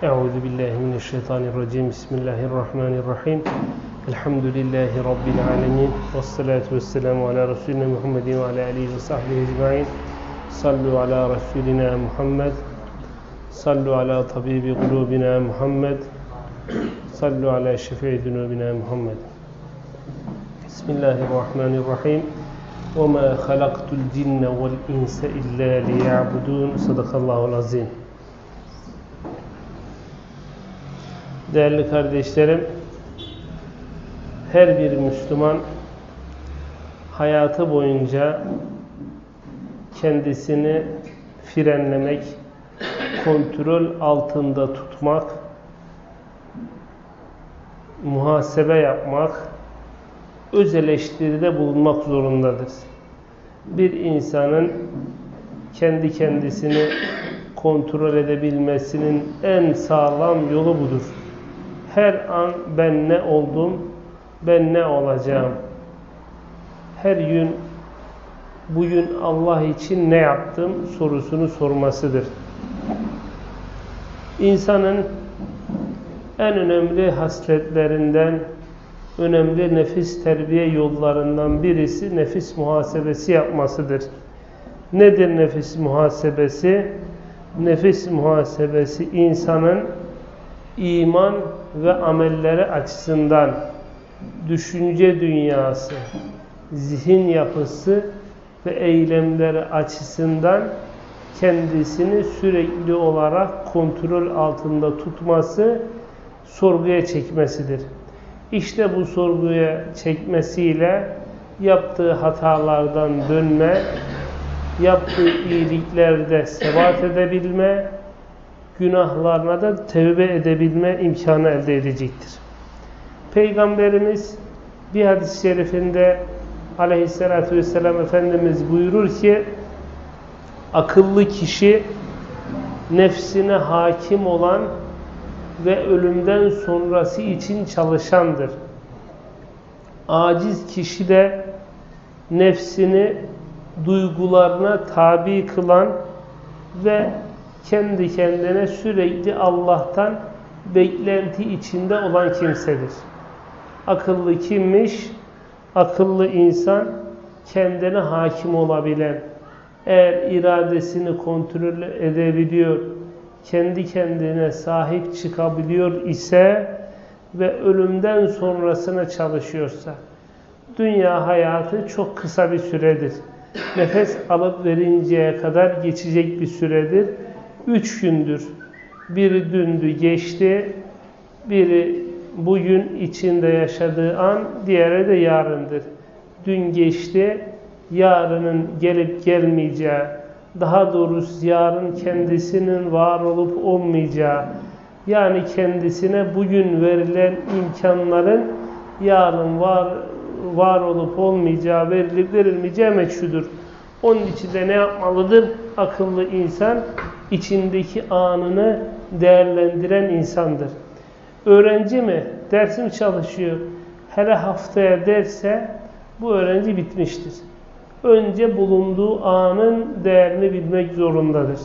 أعوذ بالله من الشيطان الرجيم. بسم الله الرحمن الرحيم. الحمد لله رب العالمين والصلاة والسلام على رسولنا محمد وعلى آله وصحبه أجمعين. صلوا على رسولنا محمد. صلوا على طبيب قلوبنا محمد. صلوا على شفيع ذنوبنا محمد. بسم الله الرحمن الرحيم. وما خلقت الجن والإنس إلا ليعبدون. صدق الله العظيم. Değerli kardeşlerim, her bir Müslüman hayatı boyunca kendisini frenlemek, kontrol altında tutmak, muhasebe yapmak, öz eleştiride bulunmak zorundadır. Bir insanın kendi kendisini kontrol edebilmesinin en sağlam yolu budur. Her an ben ne oldum, ben ne olacağım. Her gün bugün Allah için ne yaptım sorusunu sormasıdır. İnsanın en önemli hasletlerinden, önemli nefis terbiye yollarından birisi nefis muhasebesi yapmasıdır. Nedir nefis muhasebesi? Nefis muhasebesi insanın iman ve amelleri açısından düşünce dünyası, zihin yapısı ve eylemleri açısından kendisini sürekli olarak kontrol altında tutması, sorguya çekmesidir. İşte bu sorguya çekmesiyle yaptığı hatalardan dönme, yaptığı iyiliklerde sebat edebilme, günahlarına da tevbe edebilme imkanı elde edecektir. Peygamberimiz bir hadis-i şerifinde aleyhissalatü vesselam Efendimiz buyurur ki akıllı kişi nefsine hakim olan ve ölümden sonrası için çalışandır. Aciz kişi de nefsini duygularına tabi kılan ve kendi kendine sürekli Allah'tan beklenti içinde olan kimsedir. Akıllı kimmiş? Akıllı insan kendine hakim olabilen, eğer iradesini kontrol edebiliyor, kendi kendine sahip çıkabiliyor ise ve ölümden sonrasına çalışıyorsa, dünya hayatı çok kısa bir süredir. Nefes alıp verinceye kadar geçecek bir süredir. Üç gündür. Biri dündü geçti, biri bugün içinde yaşadığı an, diğeri de yarındır. Dün geçti, yarının gelip gelmeyeceği, daha doğrusu yarın kendisinin var olup olmayacağı, yani kendisine bugün verilen imkanların yarın var var olup olmayacağı, verilip verilmeyeceği meçhudur. Onun için de ne yapmalıdır? Akıllı insan içindeki anını değerlendiren insandır. Öğrenci mi? Dersi mi çalışıyor? Hele haftaya derse bu öğrenci bitmiştir. Önce bulunduğu anın değerini bilmek zorundadır.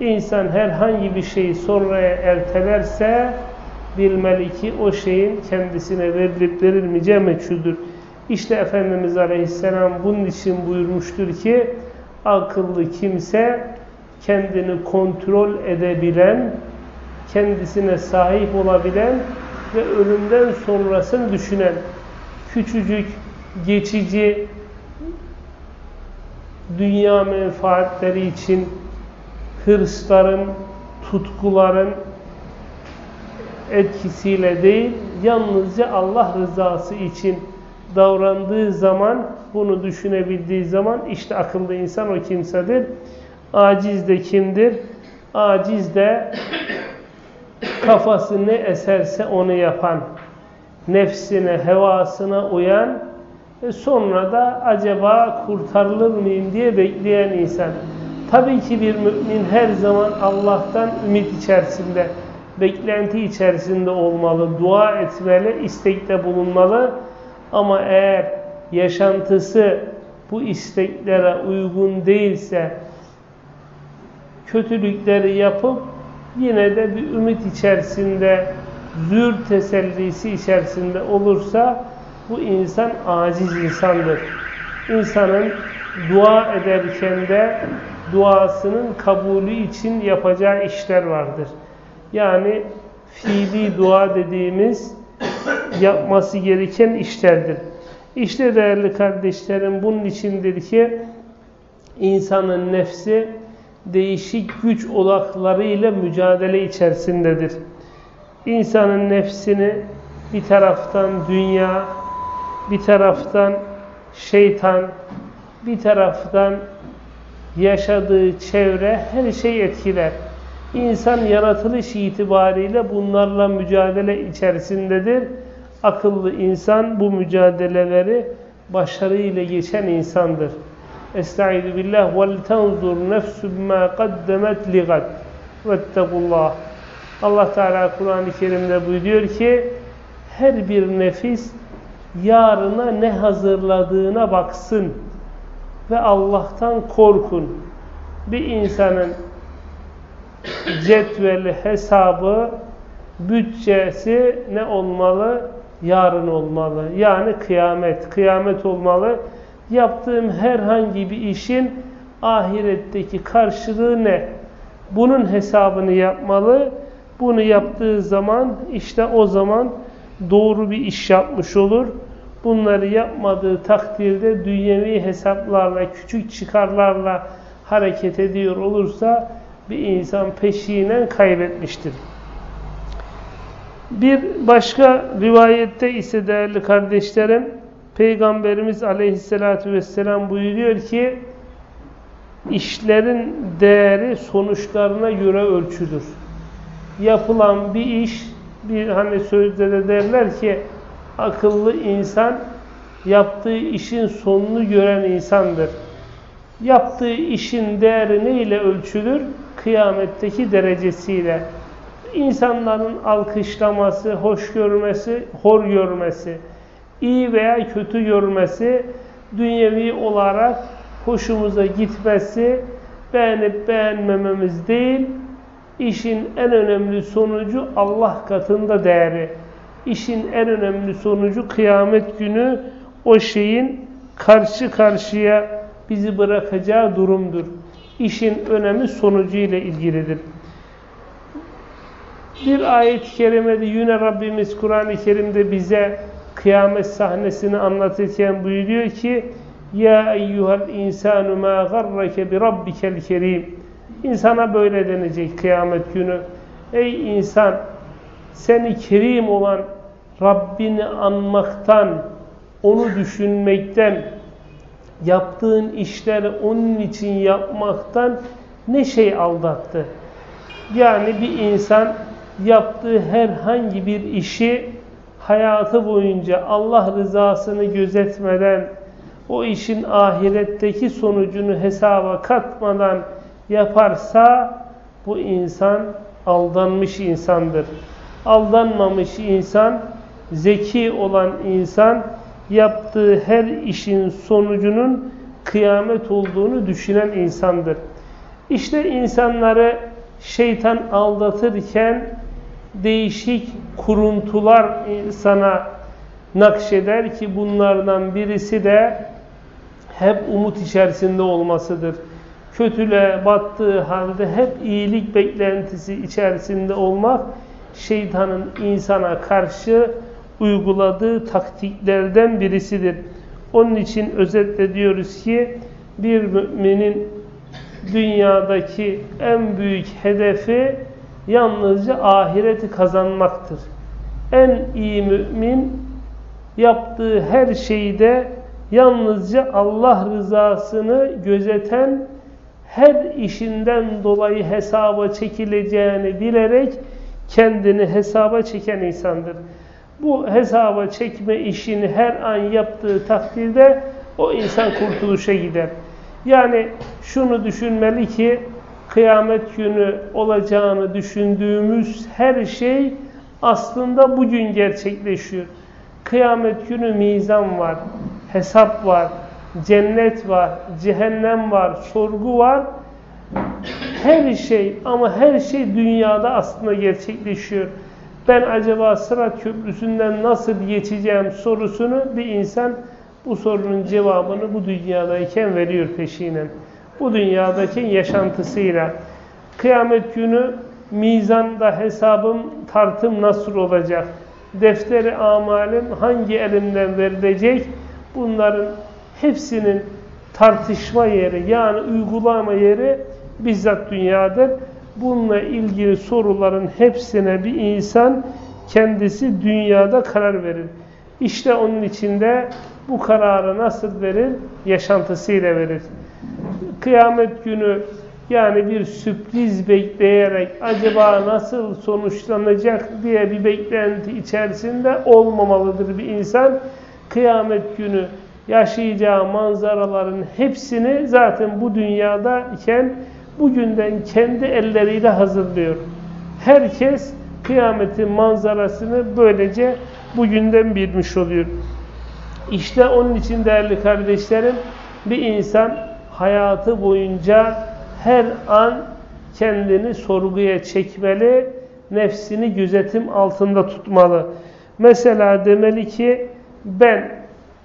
İnsan herhangi bir şeyi sonraya ertelerse bilmeli ki o şeyin kendisine verilip verilmeyeceği meçhuldür. İşte Efendimiz Aleyhisselam bunun için buyurmuştur ki akıllı kimse kendini kontrol edebilen, kendisine sahip olabilen ve ölümden sonrasını düşünen, küçücük, geçici, dünya menfaatleri için hırsların, tutkuların etkisiyle değil, yalnızca Allah rızası için davrandığı zaman, bunu düşünebildiği zaman işte akıllı insan o kimsedir. Aciz de kimdir? Aciz de kafası ne eserse onu yapan, nefsine, hevasına uyan, e sonra da acaba kurtarılır mıyım diye bekleyen insan. Tabii ki bir mümin her zaman Allah'tan ümit içerisinde, beklenti içerisinde olmalı, dua etmeli, istekte bulunmalı. Ama eğer yaşantısı bu isteklere uygun değilse, kötülükleri yapıp yine de bir ümit içerisinde, zür tesellisi içerisinde olursa bu insan aciz insandır. İnsanın dua ederken de duasının kabulü için yapacağı işler vardır. Yani fiili dua dediğimiz yapması gereken işlerdir. İşte değerli kardeşlerim bunun içindir ki insanın nefsi değişik güç odaklarıyla mücadele içerisindedir. İnsanın nefsini bir taraftan dünya, bir taraftan şeytan, bir taraftan yaşadığı çevre her şey etkiler. İnsan yaratılış itibariyle bunlarla mücadele içerisindedir. Akıllı insan bu mücadeleleri başarıyla geçen insandır. Estaizu billah vel tenzur nefsu bima kaddemet ligad vettegullah. Allah Teala Kur'an-ı Kerim'de buyuruyor ki her bir nefis yarına ne hazırladığına baksın ve Allah'tan korkun. Bir insanın cetveli, hesabı, bütçesi ne olmalı? Yarın olmalı. Yani kıyamet. Kıyamet olmalı. Yaptığım herhangi bir işin ahiretteki karşılığı ne? Bunun hesabını yapmalı. Bunu yaptığı zaman işte o zaman doğru bir iş yapmış olur. Bunları yapmadığı takdirde dünyevi hesaplarla, küçük çıkarlarla hareket ediyor olursa bir insan peşinen kaybetmiştir. Bir başka rivayette ise değerli kardeşlerim, Peygamberimiz aleyhissalatü vesselam buyuruyor ki, işlerin değeri sonuçlarına göre ölçülür. Yapılan bir iş, bir hani sözde de derler ki, akıllı insan yaptığı işin sonunu gören insandır. Yaptığı işin değeri ne ile ölçülür? Kıyametteki derecesiyle. İnsanların alkışlaması, hoş görmesi, hor görmesi, iyi veya kötü görmesi, dünyevi olarak hoşumuza gitmesi, beğenip beğenmememiz değil, işin en önemli sonucu Allah katında değeri. İşin en önemli sonucu kıyamet günü o şeyin karşı karşıya bizi bırakacağı durumdur. İşin önemi sonucu ile ilgilidir. Bir ayet-i kerimede yine Rabbimiz Kur'an-ı Kerim'de bize kıyamet sahnesini anlatırken buyuruyor ki Ya eyyuhel insanu ma garrake bi rabbikel kerim İnsana böyle denecek kıyamet günü. Ey insan seni kerim olan Rabbini anmaktan, onu düşünmekten, yaptığın işleri onun için yapmaktan ne şey aldattı? Yani bir insan yaptığı herhangi bir işi hayatı boyunca Allah rızasını gözetmeden, o işin ahiretteki sonucunu hesaba katmadan yaparsa bu insan aldanmış insandır. Aldanmamış insan, zeki olan insan yaptığı her işin sonucunun kıyamet olduğunu düşünen insandır. İşte insanları şeytan aldatırken değişik kuruntular insana nakşeder ki bunlardan birisi de hep umut içerisinde olmasıdır. Kötüle battığı halde hep iyilik beklentisi içerisinde olmak şeytanın insana karşı uyguladığı taktiklerden birisidir. Onun için özetle diyoruz ki bir müminin dünyadaki en büyük hedefi yalnızca ahireti kazanmaktır. En iyi mümin yaptığı her şeyde yalnızca Allah rızasını gözeten her işinden dolayı hesaba çekileceğini bilerek kendini hesaba çeken insandır. Bu hesaba çekme işini her an yaptığı takdirde o insan kurtuluşa gider. Yani şunu düşünmeli ki kıyamet günü olacağını düşündüğümüz her şey aslında bugün gerçekleşiyor. Kıyamet günü mizan var, hesap var, cennet var, cehennem var, sorgu var. her şey ama her şey dünyada aslında gerçekleşiyor. Ben acaba Sırat Köprüsü'nden nasıl geçeceğim sorusunu bir insan bu sorunun cevabını bu dünyadayken veriyor peşinen. Bu dünyadaki yaşantısıyla. Kıyamet günü mizanda hesabım, tartım nasıl olacak? Defteri amalim hangi elimden verilecek? Bunların hepsinin tartışma yeri yani uygulama yeri bizzat dünyadır. Bununla ilgili soruların hepsine bir insan kendisi dünyada karar verir. İşte onun içinde bu kararı nasıl verir? Yaşantısıyla verir. Kıyamet günü yani bir sürpriz bekleyerek acaba nasıl sonuçlanacak diye bir beklenti içerisinde olmamalıdır bir insan. Kıyamet günü yaşayacağı manzaraların hepsini zaten bu dünyada iken bugünden kendi elleriyle hazırlıyor. Herkes kıyametin manzarasını böylece bugünden bilmiş oluyor. İşte onun için değerli kardeşlerim bir insan hayatı boyunca her an kendini sorguya çekmeli, nefsini gözetim altında tutmalı. Mesela demeli ki ben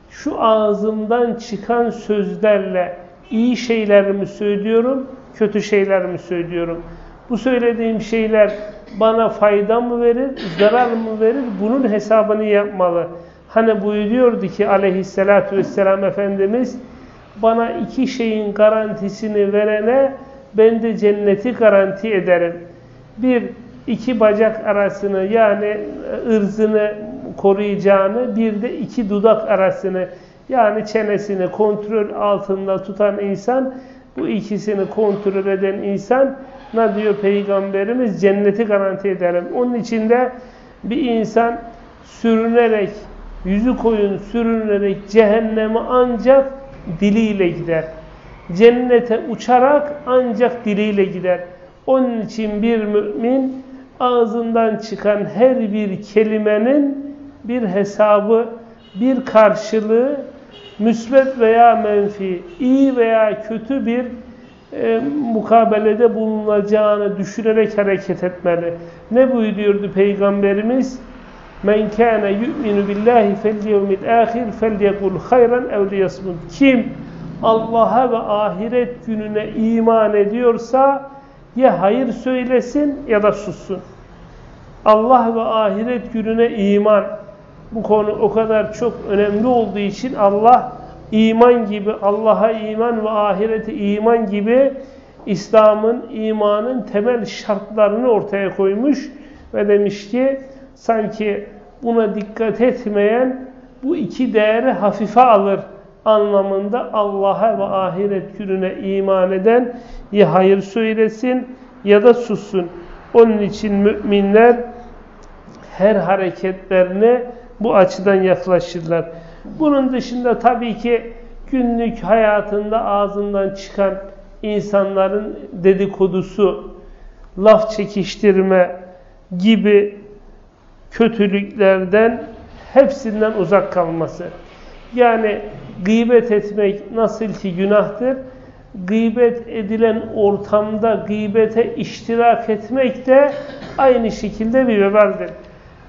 şu ağzımdan çıkan sözlerle iyi şeyler mi söylüyorum, kötü şeyler mi söylüyorum? Bu söylediğim şeyler bana fayda mı verir, zarar mı verir? Bunun hesabını yapmalı. Hani buyuruyordu ki aleyhissalatü vesselam Efendimiz bana iki şeyin garantisini verene ben de cenneti garanti ederim. Bir, iki bacak arasını yani ırzını koruyacağını, bir de iki dudak arasını yani çenesini kontrol altında tutan insan, bu ikisini kontrol eden insan ne diyor Peygamberimiz? Cenneti garanti ederim. Onun içinde bir insan sürünerek, yüzü koyun sürünerek cehenneme ancak diliyle gider. Cennete uçarak ancak diliyle gider. Onun için bir mümin ağzından çıkan her bir kelimenin bir hesabı, bir karşılığı, müsbet veya menfi, iyi veya kötü bir e, mukabelede bulunacağını düşünerek hareket etmeli. Ne buyuruyordu Peygamberimiz? Men kana yu'minu billahi fel yevmil ahir felyekul hayran ev liyasmut. Kim Allah'a ve ahiret gününe iman ediyorsa ya hayır söylesin ya da sussun. Allah ve ahiret gününe iman bu konu o kadar çok önemli olduğu için Allah iman gibi Allah'a iman ve ahirete iman gibi İslam'ın, imanın temel şartlarını ortaya koymuş ve demiş ki sanki buna dikkat etmeyen bu iki değeri hafife alır anlamında Allah'a ve ahiret gününe iman eden ya hayır söylesin ya da sussun. Onun için müminler her hareketlerine bu açıdan yaklaşırlar. Bunun dışında tabii ki günlük hayatında ağzından çıkan insanların dedikodusu, laf çekiştirme gibi kötülüklerden hepsinden uzak kalması. Yani gıybet etmek nasıl ki günahtır, gıybet edilen ortamda gıybete iştirak etmek de aynı şekilde bir vebaldir.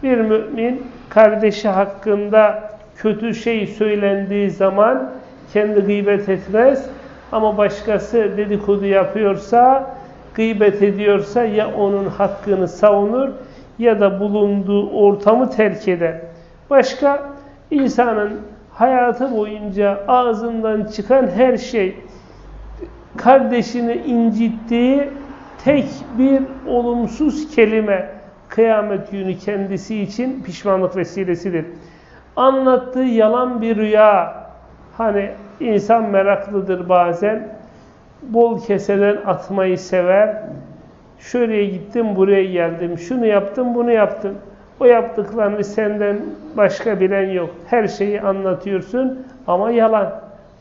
Bir mümin kardeşi hakkında kötü şey söylendiği zaman kendi gıybet etmez ama başkası dedikodu yapıyorsa, gıybet ediyorsa ya onun hakkını savunur ya da bulunduğu ortamı terk eder. Başka insanın hayatı boyunca ağzından çıkan her şey kardeşini incittiği tek bir olumsuz kelime kıyamet günü kendisi için pişmanlık vesilesidir. Anlattığı yalan bir rüya hani insan meraklıdır bazen bol keseden atmayı sever şuraya gittim buraya geldim şunu yaptım bunu yaptım o yaptıklarını senden başka bilen yok. Her şeyi anlatıyorsun ama yalan.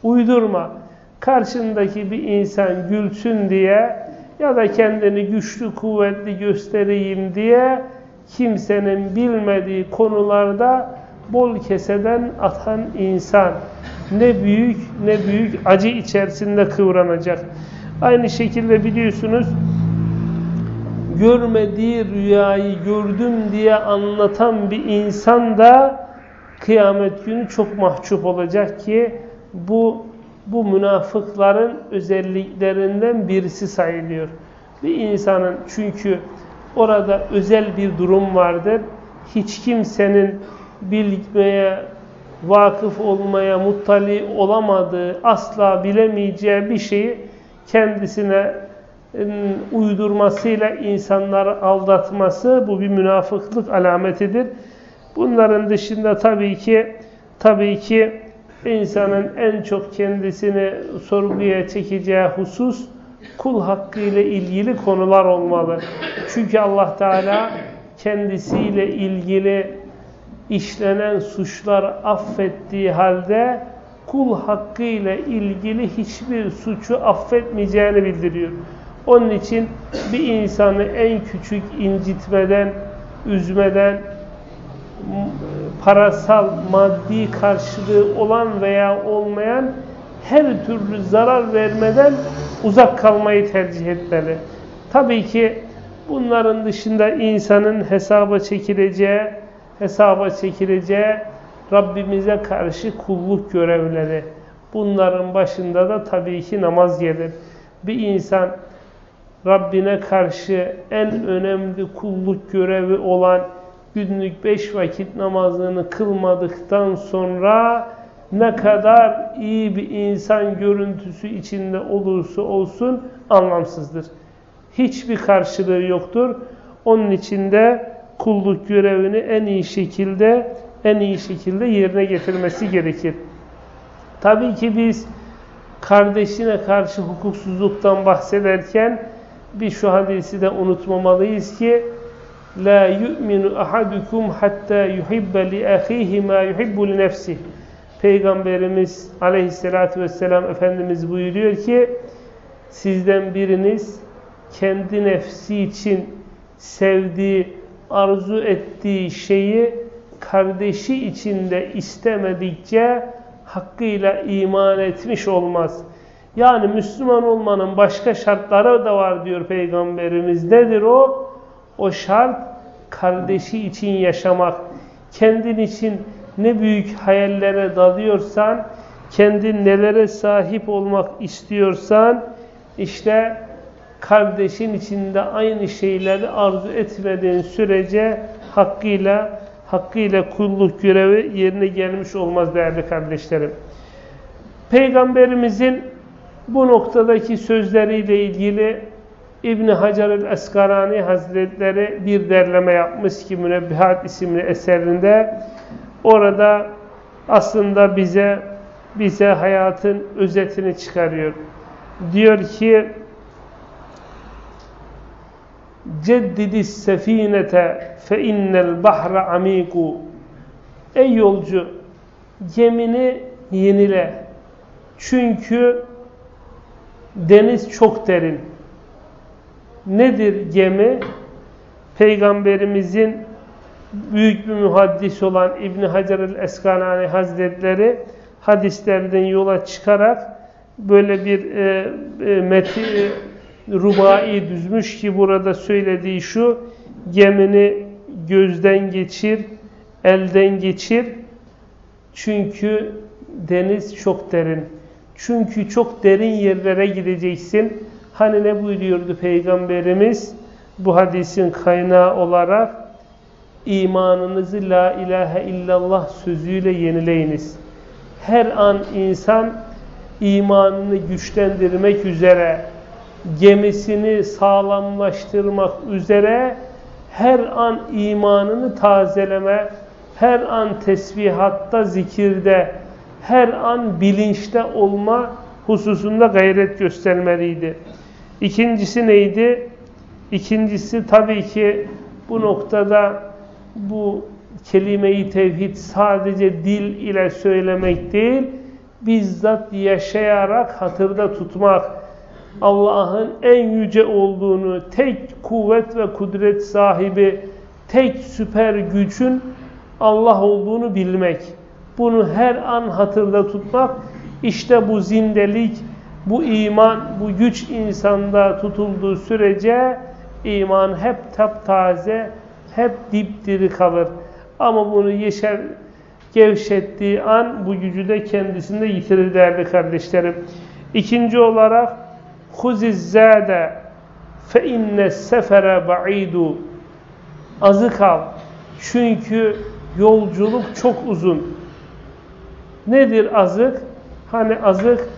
Uydurma. Karşındaki bir insan gülsün diye ya da kendini güçlü kuvvetli göstereyim diye kimsenin bilmediği konularda bol keseden atan insan ne büyük ne büyük acı içerisinde kıvranacak. Aynı şekilde biliyorsunuz görmediği rüyayı gördüm diye anlatan bir insan da kıyamet günü çok mahcup olacak ki bu bu münafıkların özelliklerinden birisi sayılıyor. Bir insanın çünkü orada özel bir durum vardır. Hiç kimsenin bilmeye, vakıf olmaya, muttali olamadığı, asla bilemeyeceği bir şeyi kendisine uydurmasıyla insanları aldatması bu bir münafıklık alametidir. Bunların dışında tabii ki tabii ki insanın en çok kendisini sorguya çekeceği husus kul hakkı ile ilgili konular olmalı. Çünkü Allah Teala kendisiyle ilgili işlenen suçlar affettiği halde kul hakkı ile ilgili hiçbir suçu affetmeyeceğini bildiriyor. Onun için bir insanı en küçük incitmeden, üzmeden, parasal, maddi karşılığı olan veya olmayan her türlü zarar vermeden uzak kalmayı tercih etmeli. Tabii ki bunların dışında insanın hesaba çekileceği, hesaba çekileceği Rabbimize karşı kulluk görevleri. Bunların başında da tabii ki namaz gelir. Bir insan Rabbine karşı en önemli kulluk görevi olan günlük beş vakit namazını kılmadıktan sonra ne kadar iyi bir insan görüntüsü içinde olursa olsun anlamsızdır. Hiçbir karşılığı yoktur. Onun içinde kulluk görevini en iyi şekilde en iyi şekilde yerine getirmesi gerekir. Tabii ki biz kardeşine karşı hukuksuzluktan bahsederken bir şu hadisi de unutmamalıyız ki la yu'minu ahadukum hatta yuhibbe li ahihi ma yuhibbu li nefsihi. Peygamberimiz aleyhissalatü vesselam Efendimiz buyuruyor ki sizden biriniz kendi nefsi için sevdiği, arzu ettiği şeyi kardeşi içinde istemedikçe hakkıyla iman etmiş olmaz. Yani Müslüman olmanın başka şartları da var diyor Peygamberimiz. Nedir o? O şart kardeşi için yaşamak. Kendin için ne büyük hayallere dalıyorsan, kendin nelere sahip olmak istiyorsan, işte kardeşin içinde aynı şeyleri arzu etmediğin sürece hakkıyla hakkıyla kulluk görevi yerine gelmiş olmaz değerli kardeşlerim. Peygamberimizin bu noktadaki sözleriyle ilgili İbn Hacer el-Eskarani Hazretleri bir derleme yapmış ki Münebbihat isimli eserinde orada aslında bize bize hayatın özetini çıkarıyor. Diyor ki Ceddidis sefinete fe innel bahra amiku Ey yolcu gemini yenile. Çünkü deniz çok derin. Nedir gemi? Peygamberimizin büyük bir muhaddis olan İbn Hacer el-Eskalani Hazretleri hadislerden yola çıkarak böyle bir e, e, meti e, rubai düzmüş ki burada söylediği şu gemini gözden geçir, elden geçir. Çünkü deniz çok derin. Çünkü çok derin yerlere gideceksin. Hani ne buyuruyordu Peygamberimiz bu hadisin kaynağı olarak? imanınızı la ilahe illallah sözüyle yenileyiniz. Her an insan imanını güçlendirmek üzere, gemisini sağlamlaştırmak üzere her an imanını tazeleme, her an tesbihatta, zikirde, her an bilinçte olma hususunda gayret göstermeliydi. İkincisi neydi? İkincisi tabii ki bu noktada bu kelimeyi tevhid sadece dil ile söylemek değil, bizzat yaşayarak hatırda tutmak, Allah'ın en yüce olduğunu, tek kuvvet ve kudret sahibi, tek süper gücün Allah olduğunu bilmek. Bunu her an hatırda tutmak, işte bu zindelik, bu iman, bu güç insanda tutulduğu sürece iman hep taptaze, hep dipdiri kalır. Ama bunu yeşer, gevşettiği an bu gücü de kendisinde yitirir değerli kardeşlerim. İkinci olarak huziz zade fe inne sefere ba'idu azık al. Çünkü yolculuk çok uzun. Nedir azık? Hani azık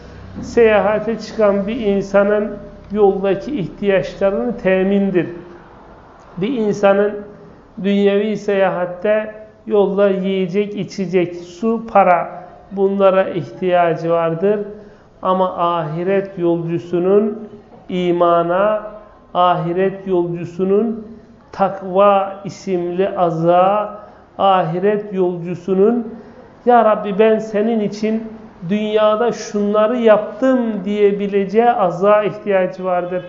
seyahate çıkan bir insanın yoldaki ihtiyaçlarını temindir. Bir insanın dünyevi seyahatte yolda yiyecek, içecek, su, para bunlara ihtiyacı vardır. Ama ahiret yolcusunun imana, ahiret yolcusunun takva isimli azığa, ahiret yolcusunun Ya Rabbi ben senin için dünyada şunları yaptım diyebileceği azığa ihtiyacı vardır.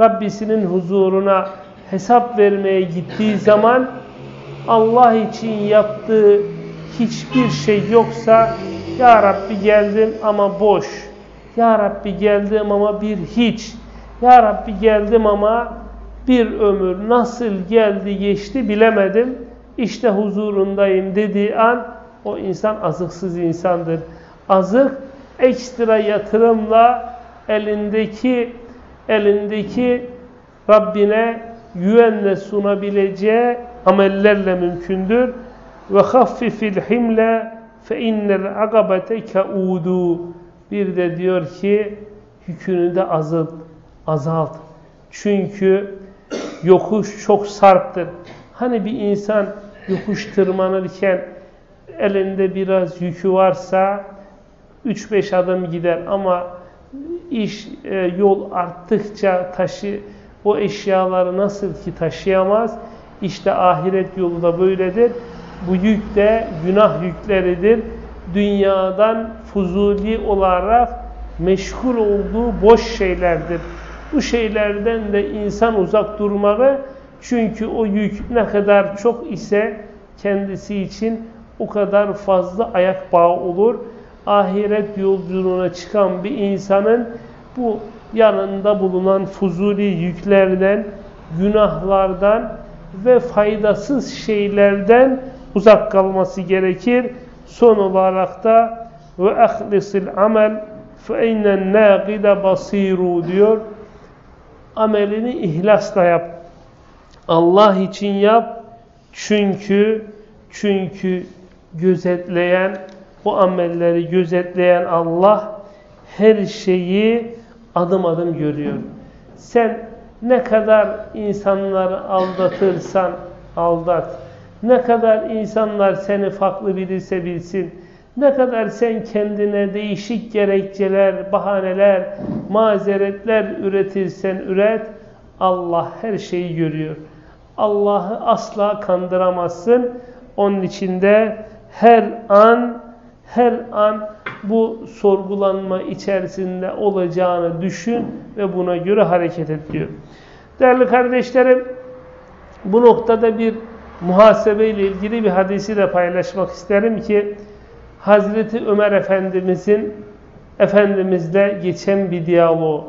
Rabbisinin huzuruna hesap vermeye gittiği zaman Allah için yaptığı hiçbir şey yoksa Ya Rabbi geldim ama boş. Ya Rabbi geldim ama bir hiç. Ya Rabbi geldim ama bir ömür nasıl geldi geçti bilemedim. İşte huzurundayım dediği an o insan azıksız insandır. Azık ekstra yatırımla elindeki elindeki Rabbine güvenle sunabileceği amellerle mümkündür. Ve haffifil himle fe innel agabete kaudu. Bir de diyor ki yükünü de azalt. azalt. Çünkü yokuş çok sarptır. Hani bir insan yokuş tırmanırken elinde biraz yükü varsa 3-5 adım gider ama iş e, yol arttıkça taşı o eşyaları nasıl ki taşıyamaz işte ahiret yolu da böyledir. Bu yük de günah yükleridir. Dünyadan fuzuli olarak meşgul olduğu boş şeylerdir. Bu şeylerden de insan uzak durmalı. Çünkü o yük ne kadar çok ise kendisi için o kadar fazla ayak bağı olur. Ahiret yolculuğuna çıkan bir insanın bu yanında bulunan fuzuli yüklerden, günahlardan ve faydasız şeylerden uzak kalması gerekir. Son olarak da ve ahlisil amel fe innen nâgide basiru diyor. Amelini ihlasla yap. Allah için yap. Çünkü çünkü gözetleyen bu amelleri gözetleyen Allah her şeyi adım adım görüyor. Sen ne kadar insanları aldatırsan aldat. Ne kadar insanlar seni farklı bilirse bilsin. Ne kadar sen kendine değişik gerekçeler, bahaneler, mazeretler üretirsen üret. Allah her şeyi görüyor. Allah'ı asla kandıramazsın. Onun içinde her an her an bu sorgulanma içerisinde olacağını düşün ve buna göre hareket et diyor. Değerli kardeşlerim, bu noktada bir muhasebe ile ilgili bir hadisi de paylaşmak isterim ki Hazreti Ömer Efendimizin Efendimizle geçen bir diyaloğu.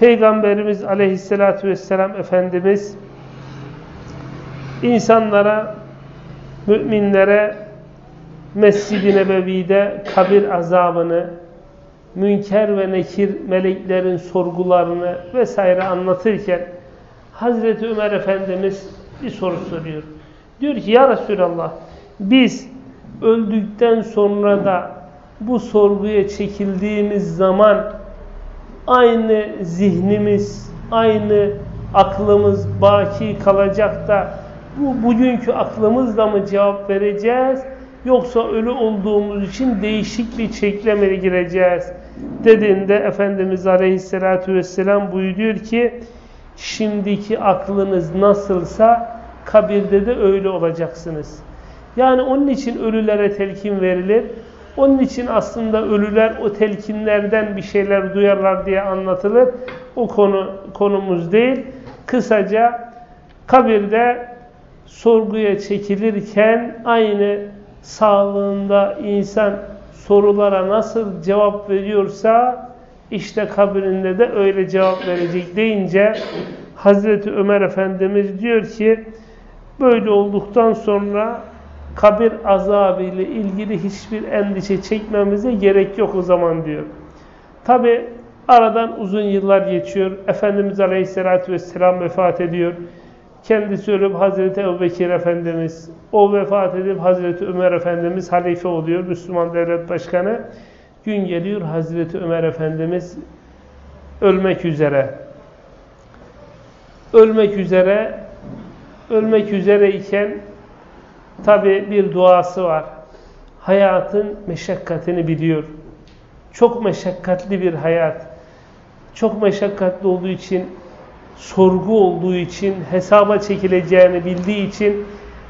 Peygamberimiz Aleyhisselatü Vesselam Efendimiz insanlara, müminlere Mescid-i Nebevi'de kabir azabını, münker ve nekir meleklerin sorgularını vesaire anlatırken Hazreti Ömer Efendimiz bir soru soruyor. Diyor ki ya Resulallah biz öldükten sonra da bu sorguya çekildiğimiz zaman aynı zihnimiz, aynı aklımız baki kalacak da bu bugünkü aklımızla mı cevap vereceğiz? Yoksa ölü olduğumuz için değişik bir çekleme gireceğiz dediğinde Efendimiz Aleyhisselatü Vesselam buyuruyor ki şimdiki aklınız nasılsa kabirde de öyle olacaksınız. Yani onun için ölülere telkin verilir. Onun için aslında ölüler o telkinlerden bir şeyler duyarlar diye anlatılır. O konu konumuz değil. Kısaca kabirde sorguya çekilirken aynı sağlığında insan sorulara nasıl cevap veriyorsa işte kabirinde de öyle cevap verecek deyince Hazreti Ömer Efendimiz diyor ki böyle olduktan sonra kabir azabı ile ilgili hiçbir endişe çekmemize gerek yok o zaman diyor. Tabi aradan uzun yıllar geçiyor. Efendimiz Aleyhisselatü Vesselam vefat ediyor. Kendisi ölüp Hazreti Ebubekir Efendimiz, o vefat edip Hazreti Ömer Efendimiz halife oluyor, Müslüman devlet başkanı. Gün geliyor Hazreti Ömer Efendimiz ölmek üzere. Ölmek üzere, ölmek üzereyken tabi bir duası var. Hayatın meşakkatini biliyor. Çok meşakkatli bir hayat. Çok meşakkatli olduğu için sorgu olduğu için, hesaba çekileceğini bildiği için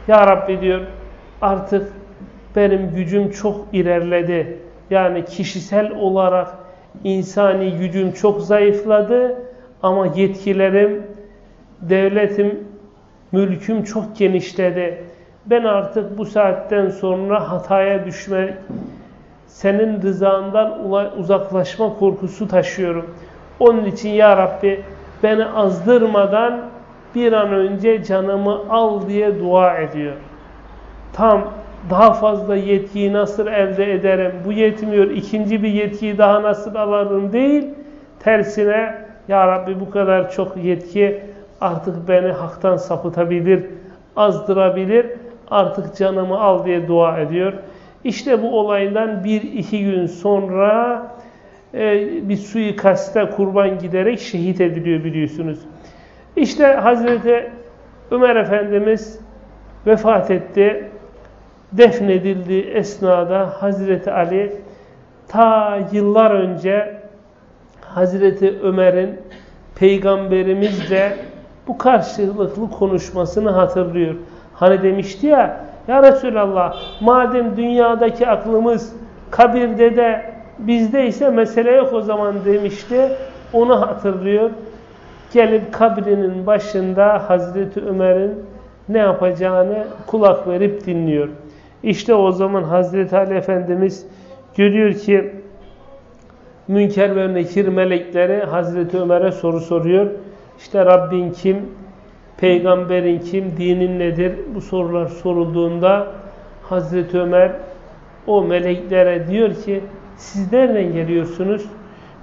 Ya Rabbi diyor artık benim gücüm çok ilerledi. Yani kişisel olarak insani gücüm çok zayıfladı ama yetkilerim, devletim, mülküm çok genişledi. Ben artık bu saatten sonra hataya düşmek, senin rızandan uzaklaşma korkusu taşıyorum. Onun için Ya Rabbi beni azdırmadan bir an önce canımı al diye dua ediyor. Tam daha fazla yetkiyi nasıl elde ederim, bu yetmiyor, ikinci bir yetkiyi daha nasıl alırım değil, tersine Ya Rabbi bu kadar çok yetki artık beni haktan sapıtabilir, azdırabilir, artık canımı al diye dua ediyor. İşte bu olaydan bir iki gün sonra bir suikaste kurban giderek şehit ediliyor biliyorsunuz. İşte Hazreti Ömer Efendimiz vefat etti. Defnedildi esnada Hazreti Ali ta yıllar önce Hazreti Ömer'in peygamberimizle bu karşılıklı konuşmasını hatırlıyor. Hani demişti ya ya Resulallah madem dünyadaki aklımız kabirde de Bizde ise mesele yok o zaman demişti. Onu hatırlıyor. Gelip kabrinin başında Hazreti Ömer'in ne yapacağını kulak verip dinliyor. İşte o zaman Hazreti Ali Efendimiz görüyor ki Münker ve Nekir melekleri Hazreti Ömer'e soru soruyor. İşte Rabbin kim? Peygamberin kim? Dinin nedir? Bu sorular sorulduğunda Hazreti Ömer o meleklere diyor ki siz nereden geliyorsunuz?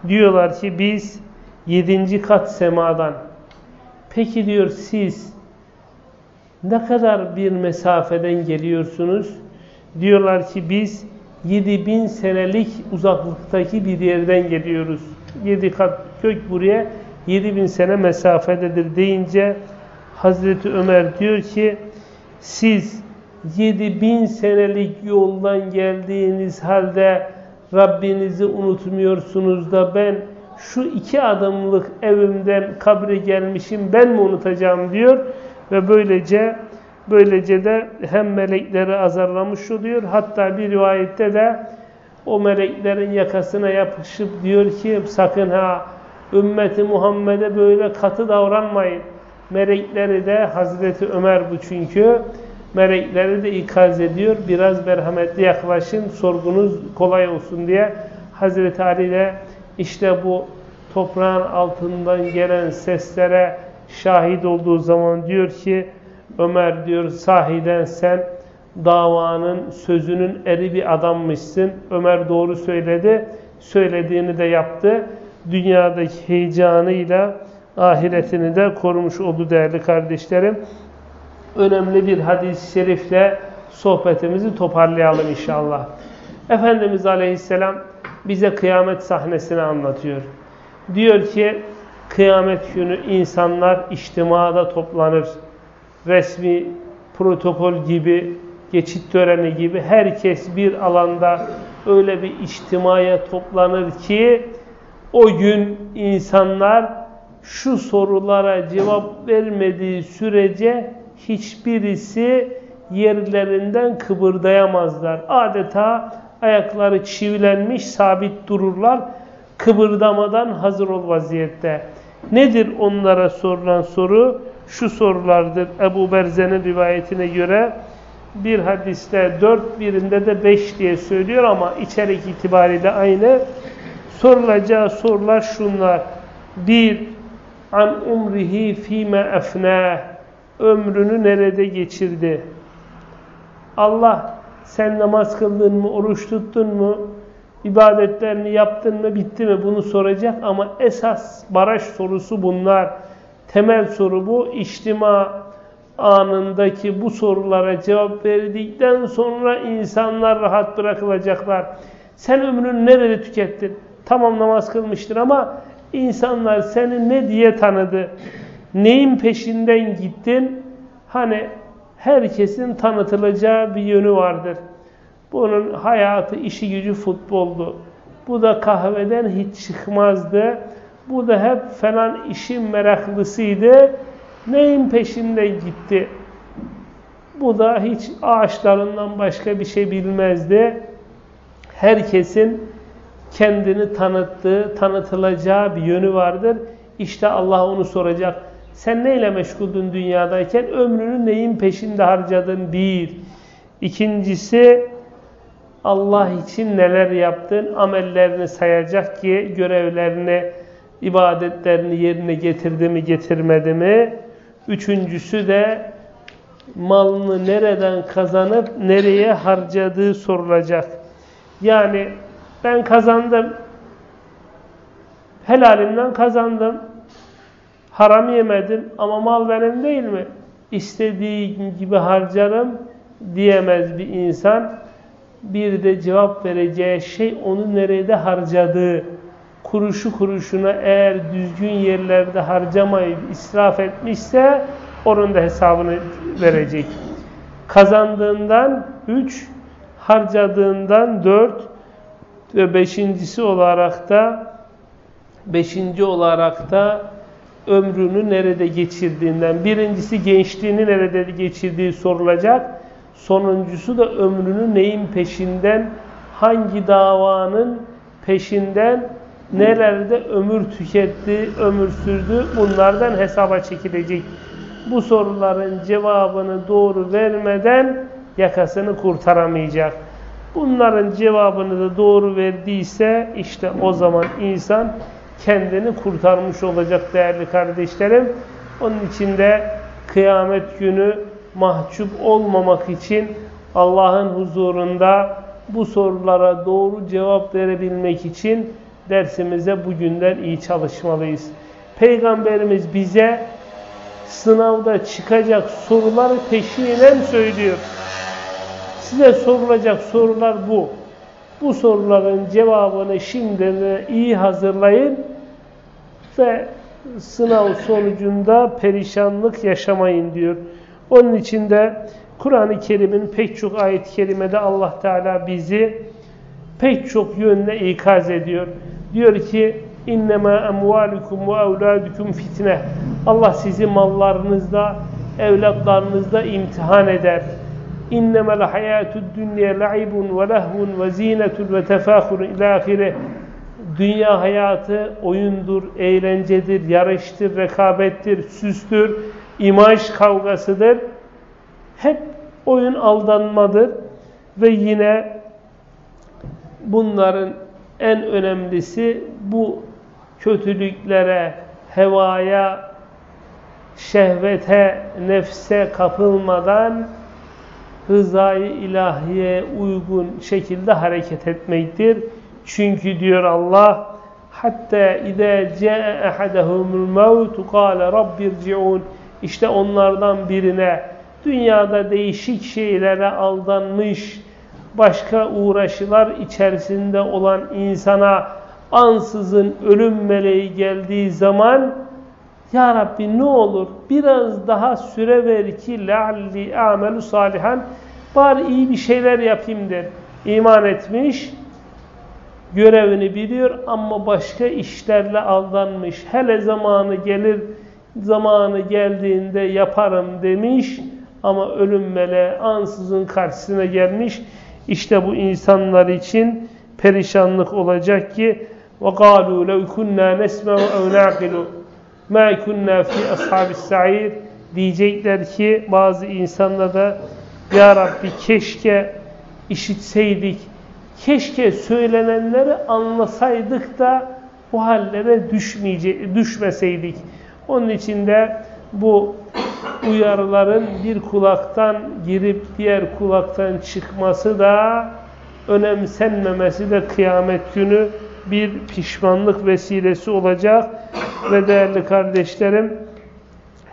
Diyorlar ki biz yedinci kat semadan. Peki diyor siz ne kadar bir mesafeden geliyorsunuz? Diyorlar ki biz 7000 senelik uzaklıktaki bir yerden geliyoruz. 7 kat kök buraya 7000 sene mesafededir deyince Hazreti Ömer diyor ki siz 7000 senelik yoldan geldiğiniz halde Rabbinizi unutmuyorsunuz da ben şu iki adımlık evimden kabre gelmişim ben mi unutacağım diyor ve böylece böylece de hem melekleri azarlamış oluyor hatta bir rivayette de o meleklerin yakasına yapışıp diyor ki sakın ha ümmeti Muhammed'e böyle katı davranmayın. Melekleri de Hazreti Ömer bu çünkü melekleri de ikaz ediyor. Biraz merhametli yaklaşın, sorgunuz kolay olsun diye. Hazreti Ali de işte bu toprağın altından gelen seslere şahit olduğu zaman diyor ki Ömer diyor sahiden sen davanın sözünün eri bir adammışsın. Ömer doğru söyledi. Söylediğini de yaptı. Dünyadaki heyecanıyla ahiretini de korumuş oldu değerli kardeşlerim önemli bir hadis-i şerifle sohbetimizi toparlayalım inşallah. Efendimiz Aleyhisselam bize kıyamet sahnesini anlatıyor. Diyor ki kıyamet günü insanlar içtimada toplanır. Resmi protokol gibi, geçit töreni gibi herkes bir alanda öyle bir içtimaya toplanır ki o gün insanlar şu sorulara cevap vermediği sürece hiçbirisi yerlerinden kıpırdayamazlar. Adeta ayakları çivilenmiş sabit dururlar. Kıpırdamadan hazır ol vaziyette. Nedir onlara sorulan soru? Şu sorulardır. Ebu Berze'nin rivayetine göre bir hadiste dört birinde de beş diye söylüyor ama içerik itibariyle aynı. Sorulacağı sorular şunlar. Bir, an umrihi fîme efnâh ömrünü nerede geçirdi? Allah sen namaz kıldın mı, oruç tuttun mu, ibadetlerini yaptın mı, bitti mi bunu soracak ama esas baraj sorusu bunlar. Temel soru bu. İçtima anındaki bu sorulara cevap verdikten sonra insanlar rahat bırakılacaklar. Sen ömrünü nerede tükettin? Tamam namaz kılmıştır ama insanlar seni ne diye tanıdı? Neyin peşinden gittin? Hani herkesin tanıtılacağı bir yönü vardır. Bunun hayatı, işi gücü futboldu. Bu da kahveden hiç çıkmazdı. Bu da hep falan işin meraklısıydı. Neyin peşinde gitti? Bu da hiç ağaçlarından başka bir şey bilmezdi. Herkesin kendini tanıttığı, tanıtılacağı bir yönü vardır. İşte Allah onu soracak. Sen neyle meşguldün dünyadayken? Ömrünü neyin peşinde harcadın? Bir. İkincisi, Allah için neler yaptın? Amellerini sayacak ki görevlerini, ibadetlerini yerine getirdi mi, getirmedi mi? Üçüncüsü de malını nereden kazanıp nereye harcadığı sorulacak. Yani ben kazandım, helalimden kazandım, haram yemedim ama mal benim değil mi? İstediğim gibi harcarım diyemez bir insan. Bir de cevap vereceği şey onu nerede harcadığı. Kuruşu kuruşuna eğer düzgün yerlerde harcamayıp israf etmişse onun da hesabını verecek. Kazandığından üç, harcadığından dört ve beşincisi olarak da beşinci olarak da ömrünü nerede geçirdiğinden, birincisi gençliğini nerede geçirdiği sorulacak. Sonuncusu da ömrünü neyin peşinden, hangi davanın peşinden, nelerde ömür tüketti, ömür sürdü bunlardan hesaba çekilecek. Bu soruların cevabını doğru vermeden yakasını kurtaramayacak. Bunların cevabını da doğru verdiyse işte o zaman insan kendini kurtarmış olacak değerli kardeşlerim. Onun için de kıyamet günü mahcup olmamak için Allah'ın huzurunda bu sorulara doğru cevap verebilmek için dersimize bugünden iyi çalışmalıyız. Peygamberimiz bize sınavda çıkacak soruları peşinen söylüyor. Size sorulacak sorular bu. Bu soruların cevabını şimdiden iyi hazırlayın ve sınav sonucunda perişanlık yaşamayın diyor. Onun için de Kur'an-ı Kerim'in pek çok ayet-i kerimede Allah Teala bizi pek çok yönle ikaz ediyor. Diyor ki innema emvalukum ve evladukum fitne. Allah sizi mallarınızda, evlatlarınızda imtihan eder. İnnemel hayatud dünya la'ibun ve lehvun ve zinetun ve tefâhurun ilâhire. Dünya hayatı oyundur, eğlencedir, yarıştır, rekabettir, süstür, imaj kavgasıdır. Hep oyun aldanmadır ve yine bunların en önemlisi bu kötülüklere, hevaya, şehvete, nefse kapılmadan rızayı ilahiye uygun şekilde hareket etmektir. Çünkü diyor Allah hatta ide caa ahadahumul maut qala rabbirciun işte onlardan birine dünyada değişik şeylere aldanmış başka uğraşılar içerisinde olan insana ansızın ölüm meleği geldiği zaman Ya Rabbi ne olur biraz daha süre ver ki lealli amelu salihan bari iyi bir şeyler yapayım der. İman etmiş, görevini biliyor ama başka işlerle aldanmış. Hele zamanı gelir, zamanı geldiğinde yaparım demiş ama ölüm meleği ansızın karşısına gelmiş. İşte bu insanlar için perişanlık olacak ki وَقَالُوا لَوْ كُنَّا نَسْمَعُ اَوْ نَعْقِلُ مَا كُنَّا فِي أَصْحَابِ السَّعِيرِ Diyecekler ki bazı insanlar da Ya Rabbi keşke işitseydik, keşke söylenenleri anlasaydık da bu hallere düşmeseydik. Onun için de bu uyarıların bir kulaktan girip diğer kulaktan çıkması da önemsenmemesi de kıyamet günü bir pişmanlık vesilesi olacak. Ve değerli kardeşlerim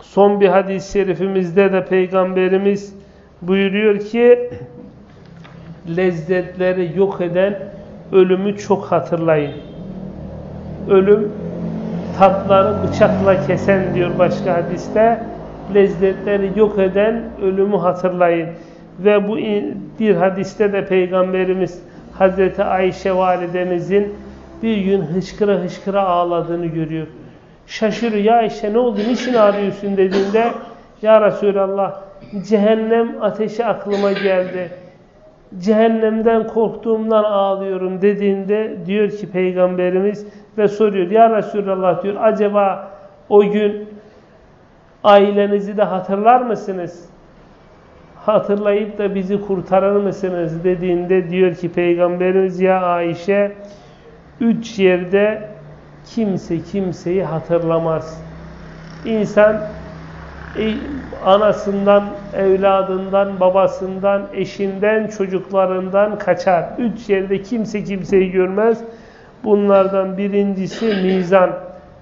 son bir hadis-i şerifimizde de Peygamberimiz buyuruyor ki lezzetleri yok eden ölümü çok hatırlayın. Ölüm tatları bıçakla kesen diyor başka hadiste. Lezzetleri yok eden ölümü hatırlayın. Ve bu bir hadiste de Peygamberimiz Hazreti Ayşe validemizin bir gün hışkıra hışkıra ağladığını görüyor. Şaşırıyor. Ya Ayşe ne oldu? Niçin ağlıyorsun dediğinde Ya Resulallah cehennem ateşi aklıma geldi. Cehennemden korktuğumdan ağlıyorum dediğinde diyor ki Peygamberimiz ve soruyor. Ya Resulallah diyor acaba o gün ailenizi de hatırlar mısınız? Hatırlayıp da bizi kurtarır mısınız dediğinde diyor ki Peygamberimiz ya Ayşe üç yerde kimse kimseyi hatırlamaz. İnsan anasından, evladından, babasından, eşinden, çocuklarından kaçar. Üç yerde kimse kimseyi görmez. Bunlardan birincisi mizan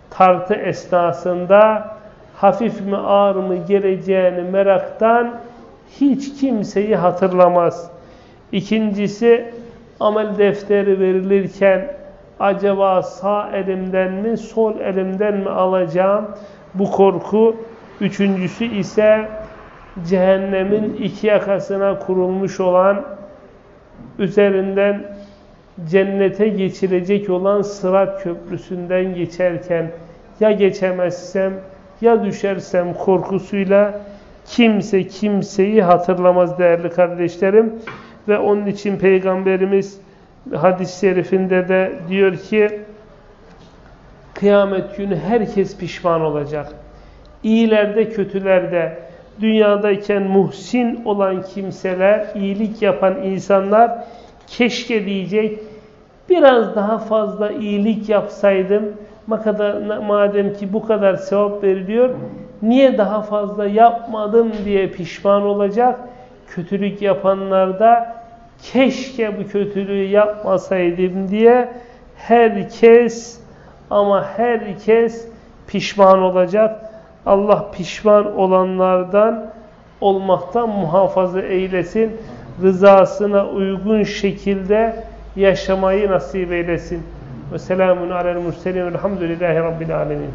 tartı esnasında hafif mi ağır mı geleceğini meraktan hiç kimseyi hatırlamaz. İkincisi amel defteri verilirken acaba sağ elimden mi sol elimden mi alacağım bu korku. Üçüncüsü ise cehennemin iki yakasına kurulmuş olan üzerinden cennete geçirecek olan sırat köprüsünden geçerken ya geçemezsem ya düşersem korkusuyla kimse kimseyi hatırlamaz değerli kardeşlerim. Ve onun için Peygamberimiz hadis-i şerifinde de diyor ki kıyamet günü herkes pişman olacak. İyilerde kötülerde dünyadayken muhsin olan kimseler, iyilik yapan insanlar keşke diyecek biraz daha fazla iyilik yapsaydım madem ki bu kadar sevap veriliyor niye daha fazla yapmadım diye pişman olacak. Kötülük yapanlar da keşke bu kötülüğü yapmasaydım diye herkes ama herkes pişman olacak. Allah pişman olanlardan olmaktan muhafaza eylesin. Rızasına uygun şekilde yaşamayı nasip eylesin. Ve selamun alel murselin velhamdülillahi rabbil alemin.